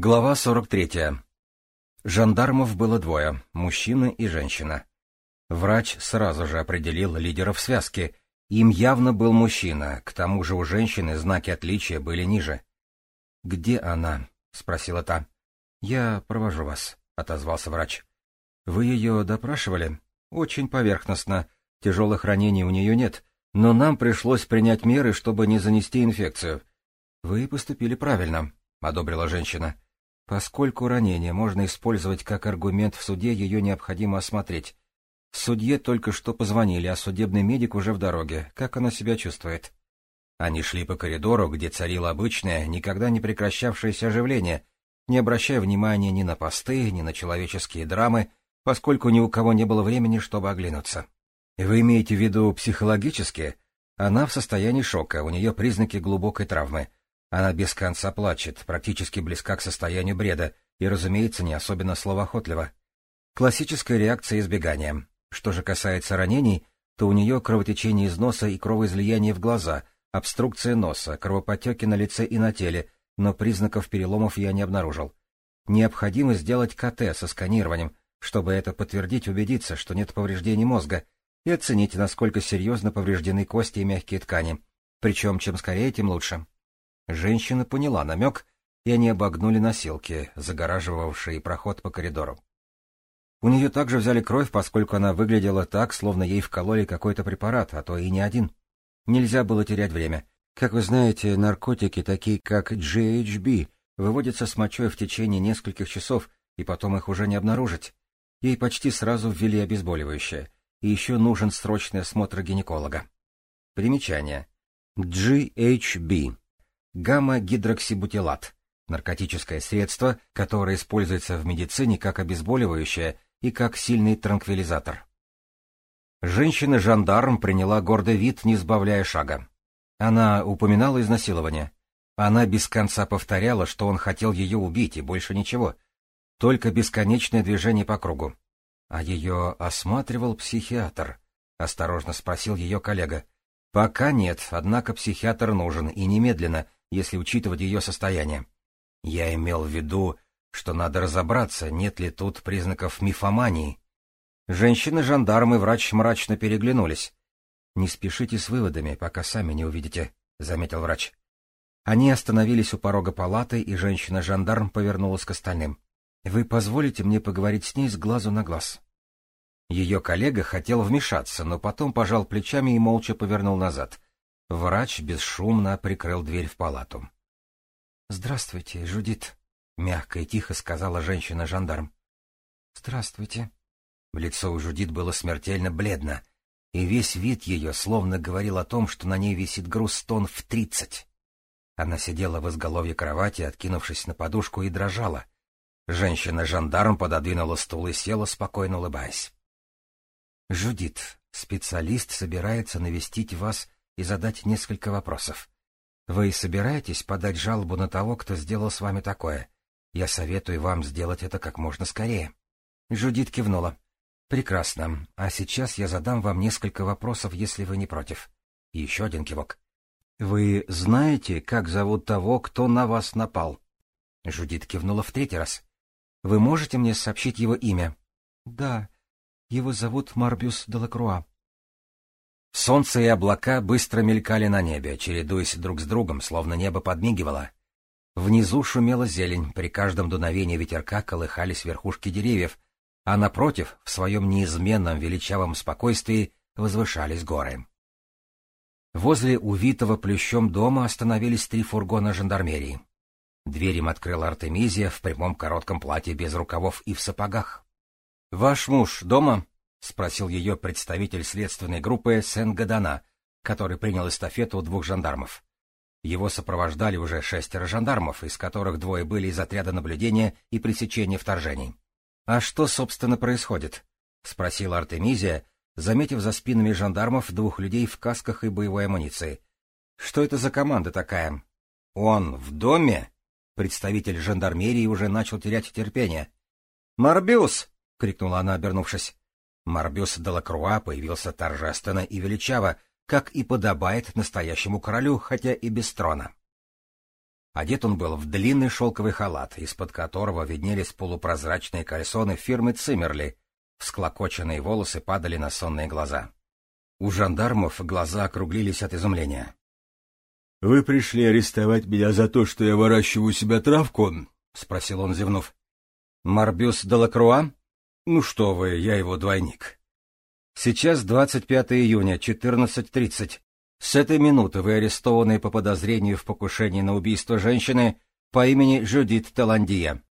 Глава 43. Жандармов было двое, мужчина и женщина. Врач сразу же определил лидеров связки. Им явно был мужчина, к тому же у женщины знаки отличия были ниже. «Где она?» — спросила та. «Я провожу вас», — отозвался врач. «Вы ее допрашивали?» «Очень поверхностно. Тяжелых ранений у нее нет, но нам пришлось принять меры, чтобы не занести инфекцию». «Вы поступили правильно», — одобрила женщина. Поскольку ранение можно использовать как аргумент в суде, ее необходимо осмотреть. Судье только что позвонили, а судебный медик уже в дороге. Как она себя чувствует? Они шли по коридору, где царило обычное, никогда не прекращавшееся оживление, не обращая внимания ни на посты, ни на человеческие драмы, поскольку ни у кого не было времени, чтобы оглянуться. Вы имеете в виду психологически? Она в состоянии шока, у нее признаки глубокой травмы. Она без конца плачет, практически близка к состоянию бреда и, разумеется, не особенно словоохотлива. Классическая реакция избегания. Что же касается ранений, то у нее кровотечение из носа и кровоизлияние в глаза, обструкция носа, кровопотеки на лице и на теле, но признаков переломов я не обнаружил. Необходимо сделать КТ со сканированием, чтобы это подтвердить, убедиться, что нет повреждений мозга, и оценить, насколько серьезно повреждены кости и мягкие ткани. Причем, чем скорее, тем лучше. Женщина поняла намек, и они обогнули носилки, загораживавшие проход по коридору. У нее также взяли кровь, поскольку она выглядела так, словно ей вкололи какой-то препарат, а то и не один. Нельзя было терять время. Как вы знаете, наркотики, такие как GHB, выводятся с мочой в течение нескольких часов, и потом их уже не обнаружить. Ей почти сразу ввели обезболивающее, и еще нужен срочный осмотр гинеколога. Примечание. GHB гамма-гидроксибутилат – наркотическое средство, которое используется в медицине как обезболивающее и как сильный транквилизатор. Женщина-жандарм приняла гордый вид, не сбавляя шага. Она упоминала изнасилование. Она без конца повторяла, что он хотел ее убить, и больше ничего. Только бесконечное движение по кругу. А ее осматривал психиатр, — осторожно спросил ее коллега. — Пока нет, однако психиатр нужен, и немедленно, если учитывать ее состояние. Я имел в виду, что надо разобраться, нет ли тут признаков мифомании. Женщины-жандарм и врач мрачно переглянулись. — Не спешите с выводами, пока сами не увидите, — заметил врач. Они остановились у порога палаты, и женщина-жандарм повернулась к остальным. — Вы позволите мне поговорить с ней с глазу на глаз? Ее коллега хотел вмешаться, но потом пожал плечами и молча повернул назад — Врач бесшумно прикрыл дверь в палату. — Здравствуйте, Жудит, — мягко и тихо сказала женщина-жандарм. — Здравствуйте. Лицо у Жудит было смертельно бледно, и весь вид ее словно говорил о том, что на ней висит груз тонн в тридцать. Она сидела в изголовье кровати, откинувшись на подушку, и дрожала. Женщина-жандарм пододвинула стул и села, спокойно улыбаясь. — Жудит, специалист собирается навестить вас и задать несколько вопросов. Вы собираетесь подать жалобу на того, кто сделал с вами такое? Я советую вам сделать это как можно скорее. Жудит кивнула. Прекрасно. А сейчас я задам вам несколько вопросов, если вы не против. Еще один кивок. Вы знаете, как зовут того, кто на вас напал? Жудит кивнула в третий раз. Вы можете мне сообщить его имя? Да. Его зовут Марбюс Делакруа. Солнце и облака быстро мелькали на небе, чередуясь друг с другом, словно небо подмигивало. Внизу шумела зелень, при каждом дуновении ветерка колыхались верхушки деревьев, а напротив, в своем неизменном величавом спокойствии, возвышались горы. Возле увитого плющом дома остановились три фургона жандармерии. Дверь им открыла Артемизия в прямом коротком платье без рукавов и в сапогах. — Ваш муж дома? — спросил ее представитель следственной группы Сен-Гадана, который принял эстафету у двух жандармов. Его сопровождали уже шестеро жандармов, из которых двое были из отряда наблюдения и пресечения вторжений. «А что, собственно, происходит?» — спросила Артемизия, заметив за спинами жандармов двух людей в касках и боевой амуниции. «Что это за команда такая?» «Он в доме?» Представитель жандармерии уже начал терять терпение. «Морбиус!» — крикнула она, обернувшись. Марбюс де Лакруа появился торжественно и величаво, как и подобает настоящему королю, хотя и без трона. Одет он был в длинный шелковый халат, из-под которого виднелись полупрозрачные кальсоны фирмы Циммерли. Всклокоченные волосы падали на сонные глаза. У жандармов глаза округлились от изумления. — Вы пришли арестовать меня за то, что я выращиваю себе травку? — спросил он, зевнув. — Марбюс де Лакруа? Ну что вы, я его двойник. Сейчас 25 июня, 14.30. С этой минуты вы арестованы по подозрению в покушении на убийство женщины по имени Жюдит Таландия.